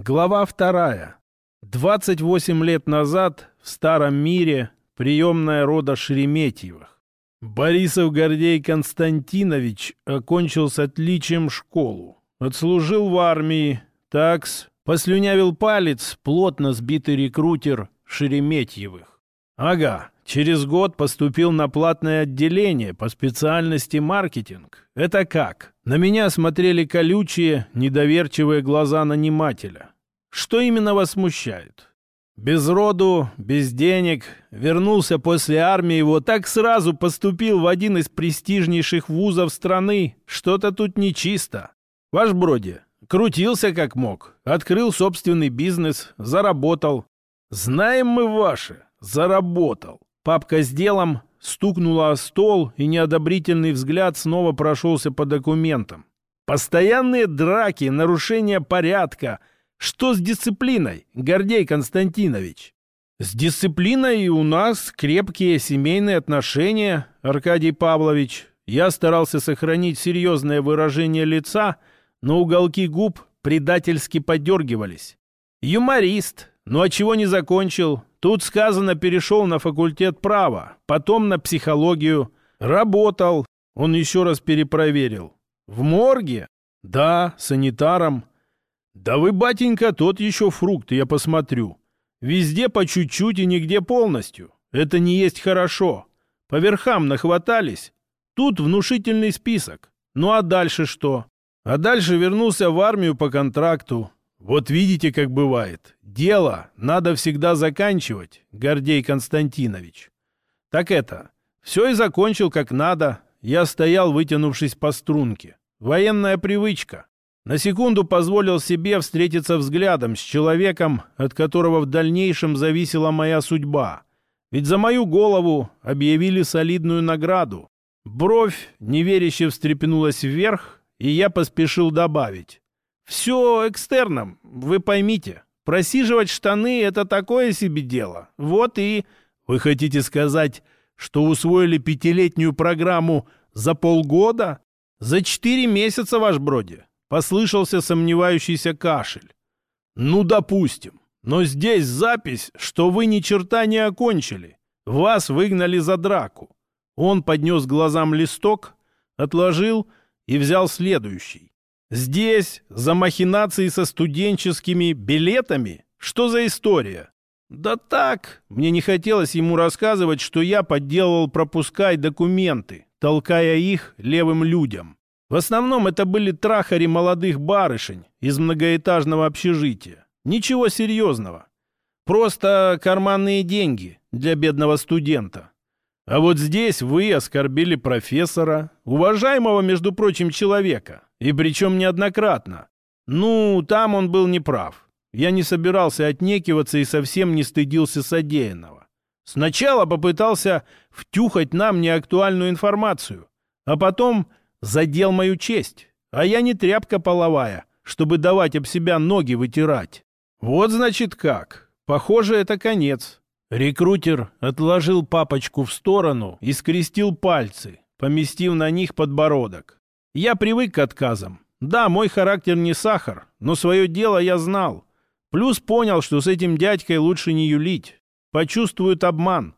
Глава вторая. 28 лет назад в Старом мире приемная рода Шереметьевых. Борисов Гордей Константинович окончил с отличием школу. Отслужил в армии. Такс. Послюнявил палец плотно сбитый рекрутер Шереметьевых. Ага, через год поступил на платное отделение по специальности маркетинг. Это как? На меня смотрели колючие, недоверчивые глаза нанимателя. Что именно вас смущает? Без роду, без денег, вернулся после армии, вот так сразу поступил в один из престижнейших вузов страны. Что-то тут нечисто. Ваш Броди крутился как мог, открыл собственный бизнес, заработал. Знаем мы ваше, заработал. Папка с делом стукнула о стол, и неодобрительный взгляд снова прошелся по документам. Постоянные драки, нарушение порядка. Что с дисциплиной, Гордей Константинович? С дисциплиной у нас крепкие семейные отношения, Аркадий Павлович. Я старался сохранить серьезное выражение лица, но уголки губ предательски подергивались. Юморист, ну а чего не закончил? Тут сказано, перешел на факультет права, потом на психологию. Работал. Он еще раз перепроверил. В морге? Да, санитаром. Да вы, батенька, тот еще фрукт, я посмотрю. Везде по чуть-чуть и нигде полностью. Это не есть хорошо. По верхам нахватались. Тут внушительный список. Ну а дальше что? А дальше вернулся в армию по контракту. Вот видите, как бывает. Дело надо всегда заканчивать, Гордей Константинович. Так это, все и закончил как надо. Я стоял, вытянувшись по струнке. Военная привычка. На секунду позволил себе встретиться взглядом с человеком, от которого в дальнейшем зависела моя судьба. Ведь за мою голову объявили солидную награду. Бровь неверяще встрепенулась вверх, и я поспешил добавить. Все экстерном, вы поймите. Просиживать штаны — это такое себе дело. Вот и... Вы хотите сказать, что усвоили пятилетнюю программу за полгода? За четыре месяца, ваш броди. Послышался сомневающийся кашель. Ну, допустим. Но здесь запись, что вы ни черта не окончили. Вас выгнали за драку. Он поднес глазам листок, отложил и взял следующий. Здесь за махинации со студенческими билетами? Что за история? Да так, мне не хотелось ему рассказывать, что я подделывал пропуска и документы, толкая их левым людям. В основном это были трахари молодых барышень из многоэтажного общежития. Ничего серьезного. Просто карманные деньги для бедного студента. А вот здесь вы оскорбили профессора, уважаемого, между прочим, человека. И причем неоднократно. Ну, там он был неправ. Я не собирался отнекиваться и совсем не стыдился содеянного. Сначала попытался втюхать нам неактуальную информацию, а потом задел мою честь. А я не тряпка половая, чтобы давать об себя ноги вытирать. Вот значит как. Похоже, это конец. Рекрутер отложил папочку в сторону и скрестил пальцы, поместив на них подбородок. Я привык к отказам. Да, мой характер не сахар, но свое дело я знал. Плюс понял, что с этим дядькой лучше не юлить. Почувствуют обман.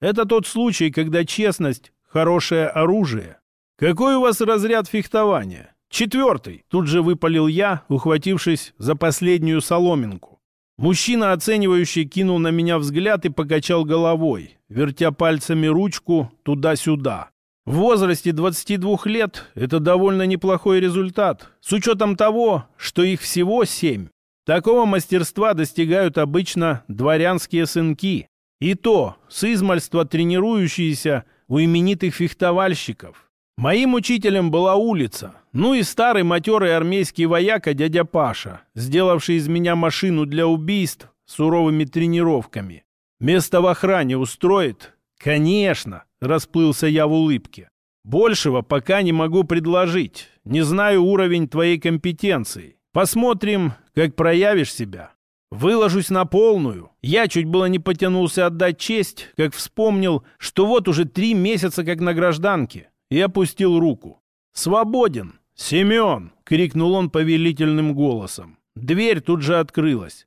Это тот случай, когда честность – хорошее оружие. Какой у вас разряд фехтования? Четвертый. Тут же выпалил я, ухватившись за последнюю соломинку. Мужчина, оценивающий, кинул на меня взгляд и покачал головой, вертя пальцами ручку туда-сюда. В возрасте 22 лет это довольно неплохой результат, с учетом того, что их всего семь. Такого мастерства достигают обычно дворянские сынки. И то, с измальства тренирующиеся у именитых фехтовальщиков. Моим учителем была улица, ну и старый матерый армейский вояка дядя Паша, сделавший из меня машину для убийств суровыми тренировками. Место в охране устроит? Конечно, расплылся я в улыбке. Большего пока не могу предложить. Не знаю уровень твоей компетенции. Посмотрим, как проявишь себя. Выложусь на полную. Я чуть было не потянулся отдать честь, как вспомнил, что вот уже три месяца как на гражданке и опустил руку. «Свободен! Семен!» — крикнул он повелительным голосом. Дверь тут же открылась.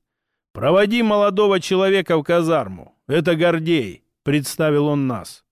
«Проводи молодого человека в казарму. Это Гордей», — представил он нас.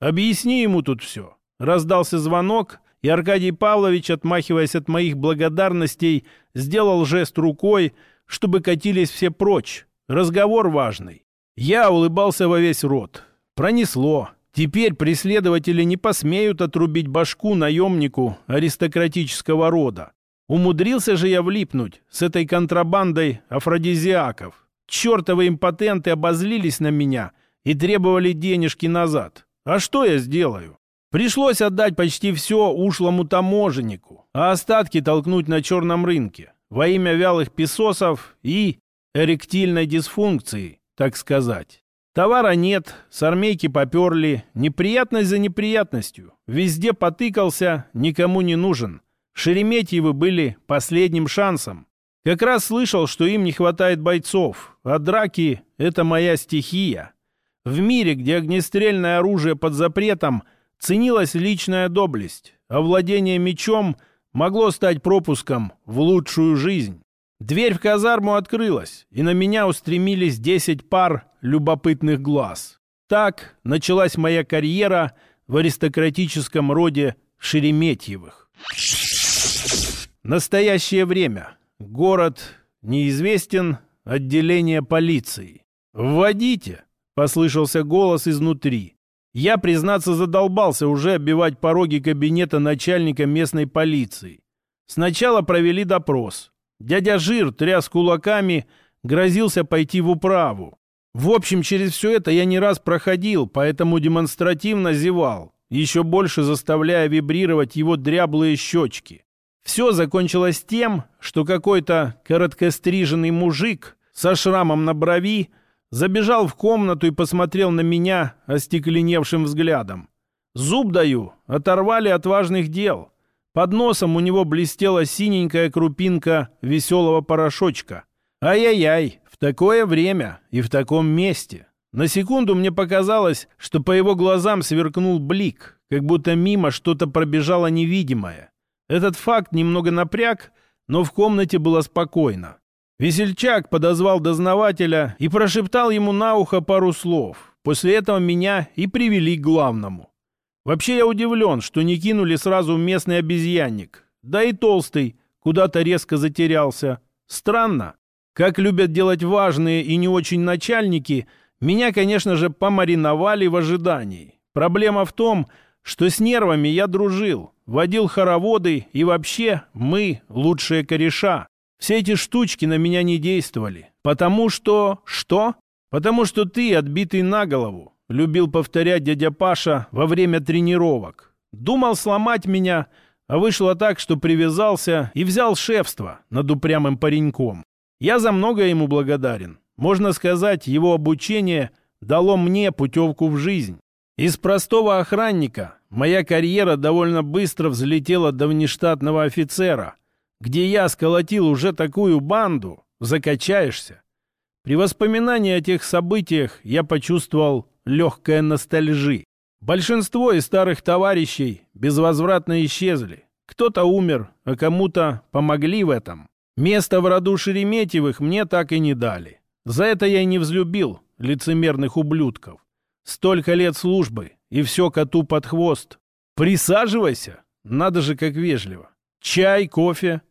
«Объясни ему тут все». Раздался звонок, и Аркадий Павлович, отмахиваясь от моих благодарностей, сделал жест рукой, чтобы катились все прочь. Разговор важный. Я улыбался во весь рот. Пронесло. Теперь преследователи не посмеют отрубить башку наемнику аристократического рода. Умудрился же я влипнуть с этой контрабандой афродизиаков. Чертовы импотенты обозлились на меня и требовали денежки назад. А что я сделаю? Пришлось отдать почти все ушлому таможеннику, а остатки толкнуть на черном рынке во имя вялых песосов и эректильной дисфункции, так сказать. Товара нет, с армейки поперли, неприятность за неприятностью. Везде потыкался, никому не нужен. Шереметьевы были последним шансом. Как раз слышал, что им не хватает бойцов, а драки — это моя стихия. В мире, где огнестрельное оружие под запретом, ценилась личная доблесть, а владение мечом могло стать пропуском в лучшую жизнь. Дверь в казарму открылась, и на меня устремились десять пар любопытных глаз. Так началась моя карьера в аристократическом роде Шереметьевых. Настоящее время. Город неизвестен, отделение полиции. «Вводите!» — послышался голос изнутри. Я, признаться, задолбался уже оббивать пороги кабинета начальника местной полиции. Сначала провели допрос. Дядя Жир тряс кулаками, грозился пойти в управу. В общем, через все это я не раз проходил, поэтому демонстративно зевал, еще больше заставляя вибрировать его дряблые щечки. Все закончилось тем, что какой-то короткостриженный мужик со шрамом на брови забежал в комнату и посмотрел на меня остекленевшим взглядом. Зуб даю, оторвали от важных дел. Под носом у него блестела синенькая крупинка веселого порошочка. Ай-яй-яй, в такое время и в таком месте. На секунду мне показалось, что по его глазам сверкнул блик, как будто мимо что-то пробежало невидимое. Этот факт немного напряг, но в комнате было спокойно. Весельчак подозвал дознавателя и прошептал ему на ухо пару слов. После этого меня и привели к главному. Вообще я удивлен, что не кинули сразу местный обезьянник. Да и толстый куда-то резко затерялся. Странно. Как любят делать важные и не очень начальники, меня, конечно же, помариновали в ожидании. Проблема в том, что с нервами я дружил, водил хороводы и вообще мы лучшие кореша. Все эти штучки на меня не действовали. Потому что... Что? Потому что ты, отбитый на голову, любил повторять дядя Паша во время тренировок. Думал сломать меня, а вышло так, что привязался и взял шефство над упрямым пареньком. Я за многое ему благодарен. Можно сказать, его обучение дало мне путевку в жизнь. Из простого охранника моя карьера довольно быстро взлетела до внештатного офицера, где я сколотил уже такую банду, закачаешься. При воспоминании о тех событиях я почувствовал легкое ностальжи. Большинство из старых товарищей безвозвратно исчезли. Кто-то умер, а кому-то помогли в этом. Место в роду Шереметьевых мне так и не дали. За это я и не взлюбил лицемерных ублюдков. Столько лет службы, и все коту под хвост. Присаживайся. Надо же, как вежливо. Чай, кофе.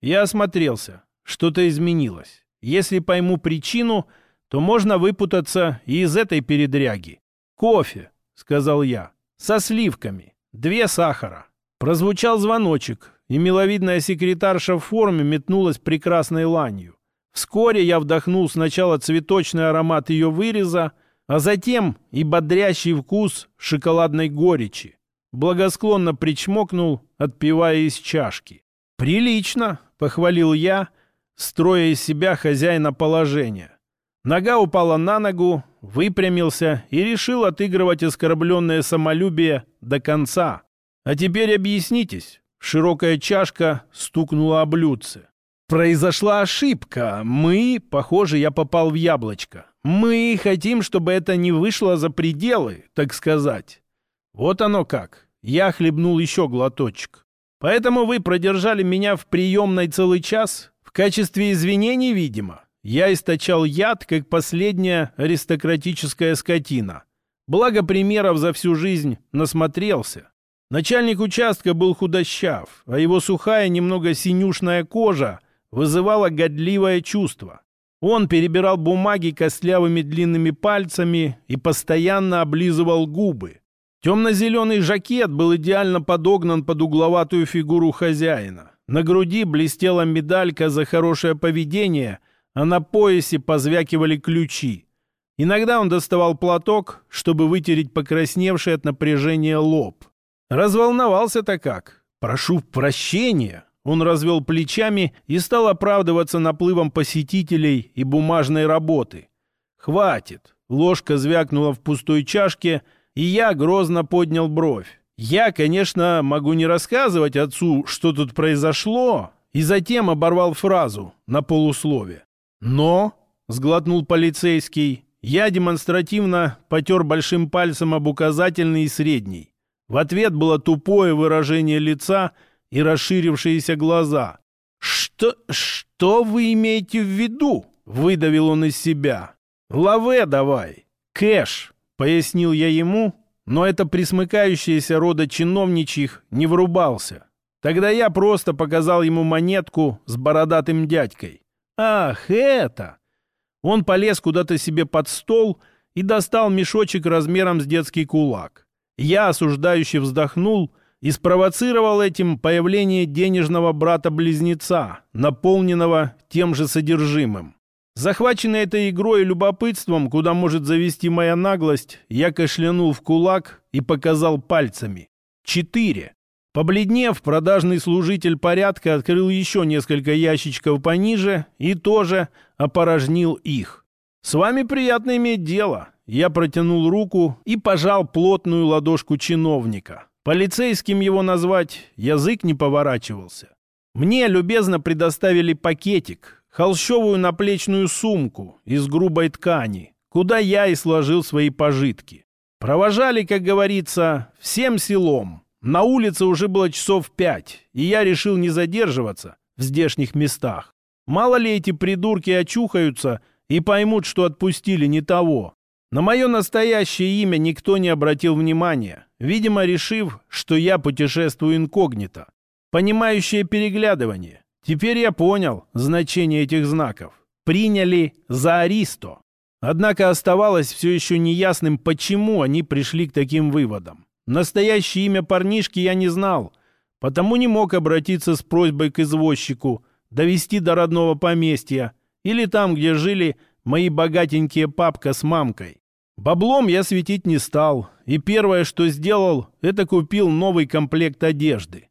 Я осмотрелся. Что-то изменилось. Если пойму причину, то можно выпутаться и из этой передряги. Кофе, сказал я, со сливками. Две сахара. Прозвучал звоночек, и миловидная секретарша в форме метнулась прекрасной ланью. Вскоре я вдохнул сначала цветочный аромат ее выреза, а затем и бодрящий вкус шоколадной горечи. Благосклонно причмокнул, отпивая из чашки. «Прилично!» — похвалил я, строя из себя хозяина положения. Нога упала на ногу, выпрямился и решил отыгрывать оскорбленное самолюбие до конца. «А теперь объяснитесь». Широкая чашка стукнула о блюдце. Произошла ошибка. Мы, похоже, я попал в яблочко. Мы хотим, чтобы это не вышло за пределы, так сказать. Вот оно как. Я хлебнул еще глоточек. Поэтому вы продержали меня в приемной целый час? В качестве извинений, видимо, я источал яд, как последняя аристократическая скотина. Благо примеров за всю жизнь насмотрелся. Начальник участка был худощав, а его сухая, немного синюшная кожа вызывала годливое чувство. Он перебирал бумаги костлявыми длинными пальцами и постоянно облизывал губы. Темно-зеленый жакет был идеально подогнан под угловатую фигуру хозяина. На груди блестела медалька за хорошее поведение, а на поясе позвякивали ключи. Иногда он доставал платок, чтобы вытереть покрасневший от напряжения лоб. Разволновался-то как. «Прошу прощения!» Он развел плечами и стал оправдываться наплывом посетителей и бумажной работы. «Хватит!» Ложка звякнула в пустой чашке, и я грозно поднял бровь. Я, конечно, могу не рассказывать отцу, что тут произошло, и затем оборвал фразу на полуслове. «Но», — сглотнул полицейский, я демонстративно потер большим пальцем об указательный и средний. В ответ было тупое выражение лица и расширившиеся глаза. «Что... что вы имеете в виду?» — выдавил он из себя. «Лаве давай! Кэш!» — пояснил я ему, но это присмыкающееся рода чиновничьих не врубался. Тогда я просто показал ему монетку с бородатым дядькой. «Ах, это!» Он полез куда-то себе под стол и достал мешочек размером с детский кулак. Я осуждающе вздохнул и спровоцировал этим появление денежного брата-близнеца, наполненного тем же содержимым. Захваченный этой игрой и любопытством, куда может завести моя наглость, я кашлянул в кулак и показал пальцами. Четыре. Побледнев, продажный служитель порядка открыл еще несколько ящичков пониже и тоже опорожнил их. «С вами приятно иметь дело. Я протянул руку и пожал плотную ладошку чиновника. Полицейским его назвать язык не поворачивался. Мне любезно предоставили пакетик, холщовую наплечную сумку из грубой ткани, куда я и сложил свои пожитки. Провожали, как говорится, всем селом. На улице уже было часов пять, и я решил не задерживаться в здешних местах. Мало ли эти придурки очухаются и поймут, что отпустили не того. На мое настоящее имя никто не обратил внимания, видимо, решив, что я путешествую инкогнито. Понимающее переглядывание. Теперь я понял значение этих знаков. Приняли за Аристо. Однако оставалось все еще неясным, почему они пришли к таким выводам. Настоящее имя парнишки я не знал, потому не мог обратиться с просьбой к извозчику, довести до родного поместья или там, где жили мои богатенькие папка с мамкой. Баблом я светить не стал, и первое, что сделал, это купил новый комплект одежды.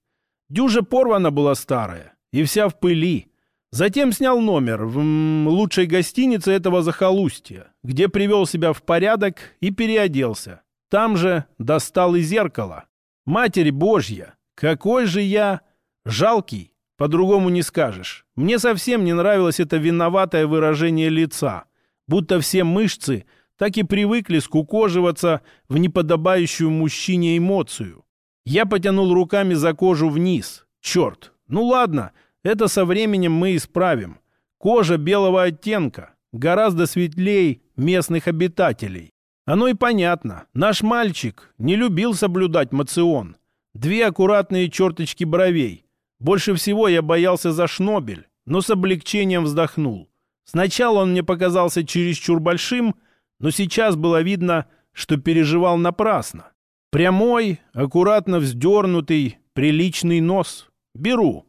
Дюжа порвана была старая, и вся в пыли. Затем снял номер в м, лучшей гостинице этого захолустья, где привел себя в порядок и переоделся. Там же достал и зеркало. Матерь Божья, какой же я жалкий, по-другому не скажешь. Мне совсем не нравилось это виноватое выражение лица, будто все мышцы так и привыкли скукоживаться в неподобающую мужчине эмоцию. Я потянул руками за кожу вниз. Черт, ну ладно, это со временем мы исправим. Кожа белого оттенка, гораздо светлее местных обитателей. Оно и понятно. Наш мальчик не любил соблюдать мацион. Две аккуратные черточки бровей. Больше всего я боялся за шнобель, но с облегчением вздохнул. Сначала он мне показался чересчур большим, но сейчас было видно, что переживал напрасно. Прямой, аккуратно вздернутый, приличный нос. Беру.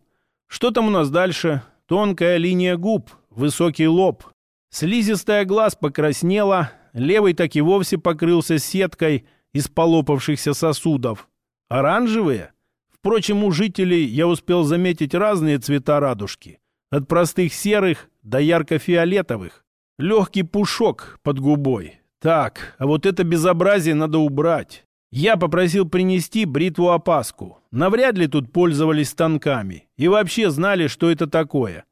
Что там у нас дальше? Тонкая линия губ, высокий лоб. Слизистая глаз покраснела, левый так и вовсе покрылся сеткой из полопавшихся сосудов. Оранжевые? Впрочем, у жителей я успел заметить разные цвета радужки. От простых серых до ярко-фиолетовых. Легкий пушок под губой. Так, а вот это безобразие надо убрать. Я попросил принести бритву-опаску. Навряд ли тут пользовались станками. И вообще знали, что это такое.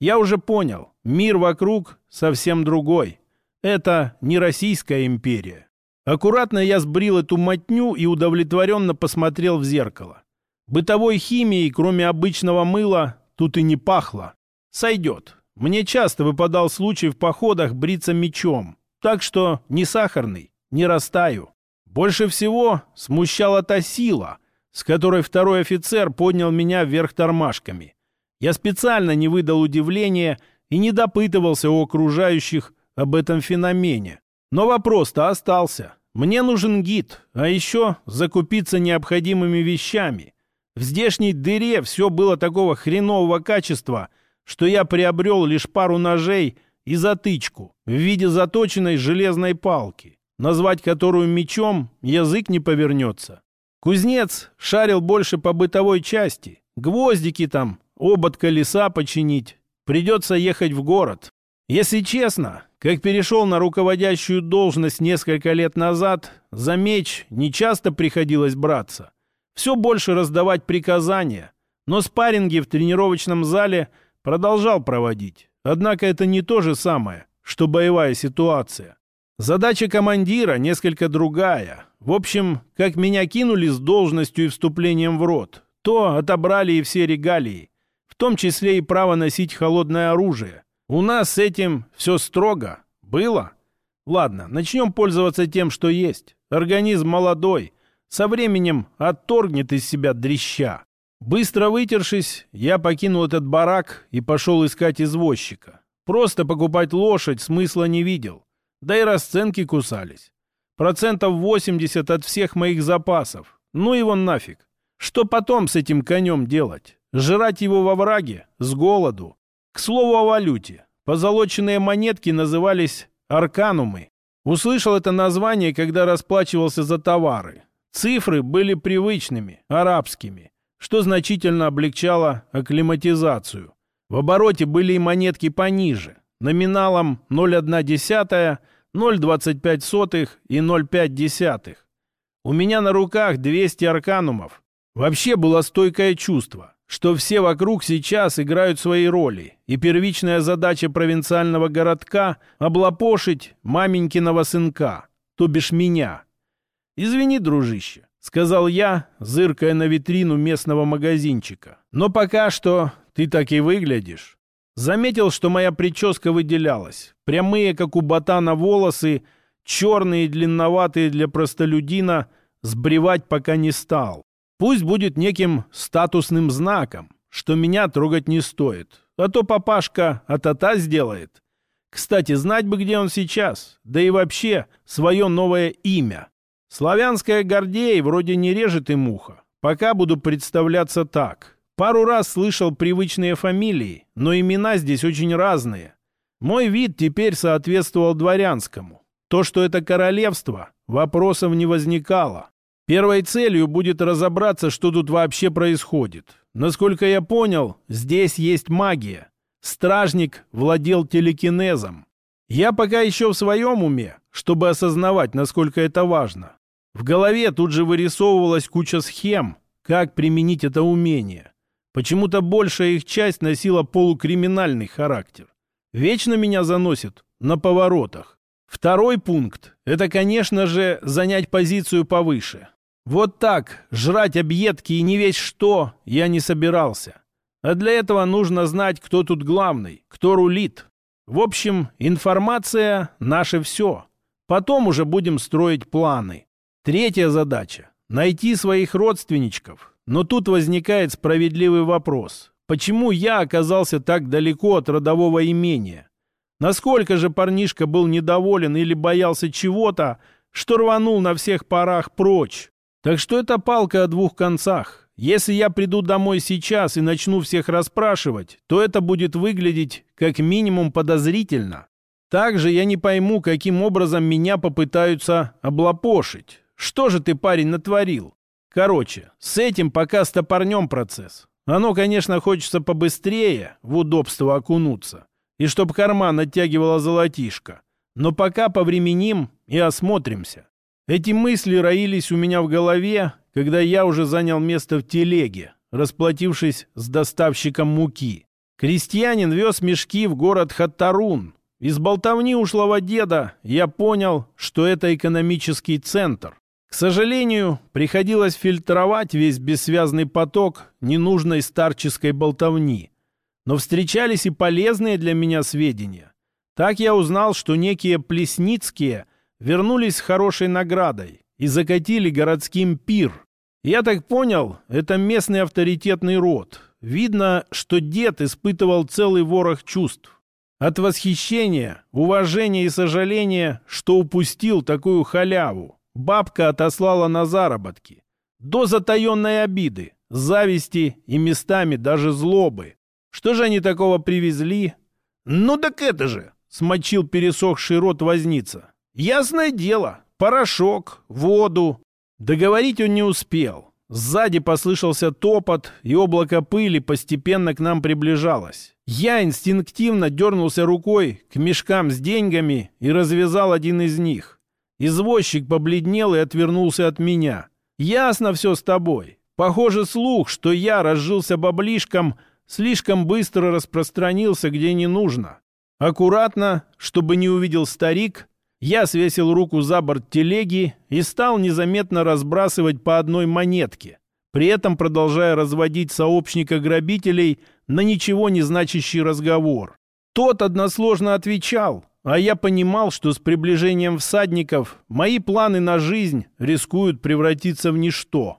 Я уже понял, мир вокруг совсем другой. Это не Российская империя. Аккуратно я сбрил эту мотню и удовлетворенно посмотрел в зеркало. Бытовой химией, кроме обычного мыла, тут и не пахло. Сойдет. Мне часто выпадал случай в походах бриться мечом. Так что не сахарный, не растаю. Больше всего смущала та сила, с которой второй офицер поднял меня вверх тормашками. Я специально не выдал удивления и не допытывался у окружающих об этом феномене. Но вопрос-то остался. Мне нужен гид, а еще закупиться необходимыми вещами. В здешней дыре все было такого хренового качества, что я приобрел лишь пару ножей и затычку в виде заточенной железной палки, назвать которую мечом язык не повернется. Кузнец шарил больше по бытовой части. Гвоздики там, обод колеса починить. Придется ехать в город. Если честно, как перешел на руководящую должность несколько лет назад, за меч не часто приходилось браться. Все больше раздавать приказания, но спарринги в тренировочном зале продолжал проводить. Однако это не то же самое, что боевая ситуация. Задача командира несколько другая. В общем, как меня кинули с должностью и вступлением в рот, то отобрали и все регалии, в том числе и право носить холодное оружие. У нас с этим все строго. Было? Ладно, начнем пользоваться тем, что есть. Организм молодой, со временем отторгнет из себя дрища. Быстро вытершись, я покинул этот барак и пошел искать извозчика. Просто покупать лошадь смысла не видел. Да и расценки кусались. Процентов 80 от всех моих запасов. Ну его нафиг. Что потом с этим конем делать? Жрать его во враге? С голоду? К слову о валюте. Позолоченные монетки назывались арканумы. Услышал это название, когда расплачивался за товары. Цифры были привычными, арабскими, что значительно облегчало акклиматизацию. В обороте были и монетки пониже, номиналом 0,1, 0,25 и 0,5. У меня на руках 200 арканумов. Вообще было стойкое чувство, что все вокруг сейчас играют свои роли, и первичная задача провинциального городка — облапошить маменькиного сынка, то бишь меня — «Извини, дружище», — сказал я, зыркая на витрину местного магазинчика. «Но пока что ты так и выглядишь». Заметил, что моя прическа выделялась. Прямые, как у ботана, волосы, черные и длинноватые для простолюдина, сбривать пока не стал. Пусть будет неким статусным знаком, что меня трогать не стоит. А то папашка а-та-та сделает. Кстати, знать бы, где он сейчас, да и вообще свое новое имя. Славянская Гордей вроде не режет и муха. Пока буду представляться так. Пару раз слышал привычные фамилии, но имена здесь очень разные. Мой вид теперь соответствовал дворянскому. То, что это королевство, вопросов не возникало. Первой целью будет разобраться, что тут вообще происходит. Насколько я понял, здесь есть магия. Стражник владел телекинезом. Я пока еще в своем уме, чтобы осознавать, насколько это важно. В голове тут же вырисовывалась куча схем, как применить это умение. Почему-то большая их часть носила полукриминальный характер. Вечно меня заносит на поворотах. Второй пункт – это, конечно же, занять позицию повыше. Вот так, жрать объедки и не весь что, я не собирался. А для этого нужно знать, кто тут главный, кто рулит. В общем, информация – наше все. Потом уже будем строить планы. Третья задача – найти своих родственничков. Но тут возникает справедливый вопрос. Почему я оказался так далеко от родового имения? Насколько же парнишка был недоволен или боялся чего-то, что рванул на всех парах прочь? Так что это палка о двух концах. Если я приду домой сейчас и начну всех расспрашивать, то это будет выглядеть как минимум подозрительно. Также я не пойму, каким образом меня попытаются облапошить. Что же ты, парень, натворил? Короче, с этим пока стопорнем процесс. Оно, конечно, хочется побыстрее в удобство окунуться. И чтоб карман оттягивала золотишко. Но пока повременим и осмотримся. Эти мысли роились у меня в голове, когда я уже занял место в телеге, расплатившись с доставщиком муки. Крестьянин вез мешки в город Хаттарун. Из болтовни ушлого деда я понял, что это экономический центр. К сожалению, приходилось фильтровать весь бессвязный поток ненужной старческой болтовни. но встречались и полезные для меня сведения. Так я узнал, что некие Плесницкие вернулись с хорошей наградой и закатили городским пир. Я так понял, это местный авторитетный род. Видно, что дед испытывал целый ворох чувств. От восхищения, уважения и сожаления, что упустил такую халяву, бабка отослала на заработки. До затаенной обиды, зависти и местами даже злобы. Что же они такого привезли? Ну так это же, смочил пересохший рот возница. Ясное дело, порошок, воду. Договорить он не успел. Сзади послышался топот, и облако пыли постепенно к нам приближалось. Я инстинктивно дернулся рукой к мешкам с деньгами и развязал один из них. Извозчик побледнел и отвернулся от меня. «Ясно все с тобой. Похоже, слух, что я разжился баблишком, слишком быстро распространился, где не нужно. Аккуратно, чтобы не увидел старик, я свесил руку за борт телеги и стал незаметно разбрасывать по одной монетке, при этом продолжая разводить сообщника грабителей на ничего не значащий разговор. Тот односложно отвечал, а я понимал, что с приближением всадников мои планы на жизнь рискуют превратиться в ничто.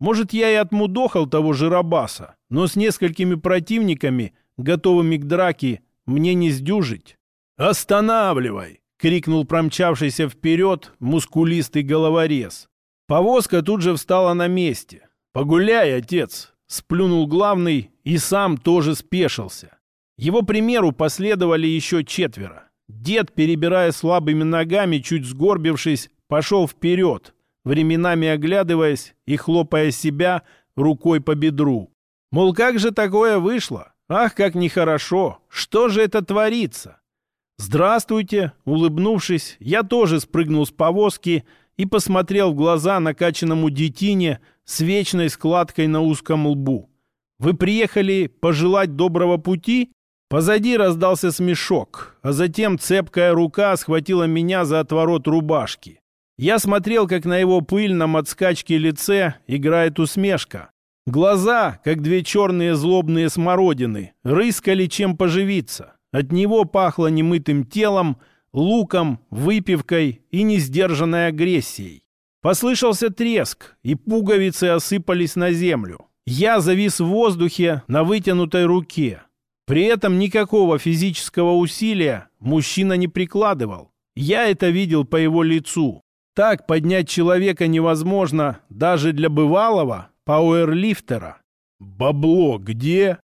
Может, я и отмудохал того жиробаса, но с несколькими противниками, готовыми к драке, мне не сдюжить. «Останавливай!» — крикнул промчавшийся вперед мускулистый головорез. Повозка тут же встала на месте. «Погуляй, отец!» Сплюнул главный и сам тоже спешился. Его примеру последовали еще четверо. Дед, перебирая слабыми ногами, чуть сгорбившись, пошел вперед, временами оглядываясь и хлопая себя рукой по бедру. Мол, как же такое вышло? Ах, как нехорошо! Что же это творится? «Здравствуйте!» Улыбнувшись, я тоже спрыгнул с повозки и посмотрел в глаза накачанному детине с вечной складкой на узком лбу. «Вы приехали пожелать доброго пути?» Позади раздался смешок, а затем цепкая рука схватила меня за отворот рубашки. Я смотрел, как на его пыльном от скачки лице играет усмешка. Глаза, как две черные злобные смородины, рыскали чем поживиться. От него пахло немытым телом, луком, выпивкой и несдержанной агрессией. Послышался треск, и пуговицы осыпались на землю. Я завис в воздухе на вытянутой руке. При этом никакого физического усилия мужчина не прикладывал. Я это видел по его лицу. Так поднять человека невозможно даже для бывалого пауэрлифтера. «Бабло где?»